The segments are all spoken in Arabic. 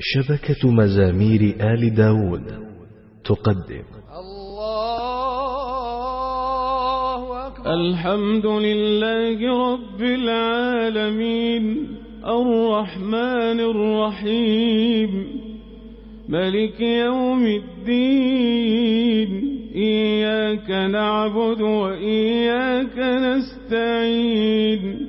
شبكة مزامير آل داود تقدم. الله أكبر. الحمد لله رب العالمين. الرحمن الرحيم. ملك يوم الدين. إياك نعبد وإياك نستعين.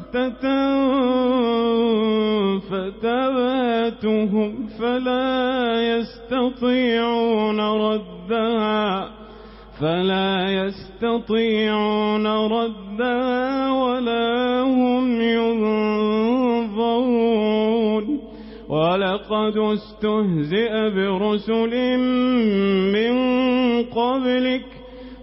فتباتهم فلا يستطيعون ردها فلا يستطيعون ردها ولا هم ينظرون. ولقد استهزئ برسل من قبلك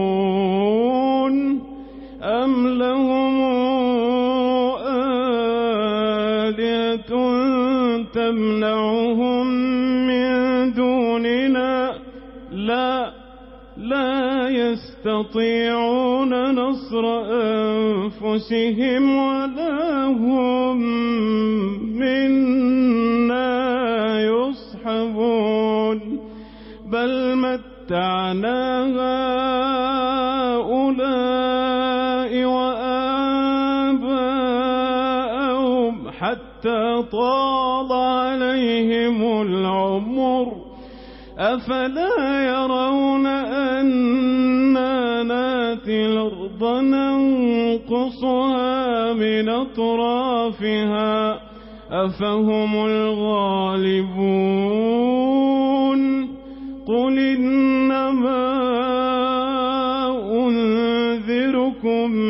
معرضون أم لهم آلية تمنعهم من دوننا؟ لا لا يستطيعون نصر أنفسهم ولا هم حتى طال عليهم العمر. أفلا يرون أنا ناتي الأرض ننقصها من أطرافها. أفهم الغالبون. قل إنما أنذركم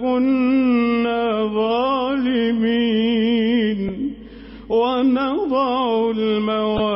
كنا ظالمين ونضع الموارد